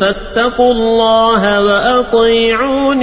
فاتقوا الله وأطيعون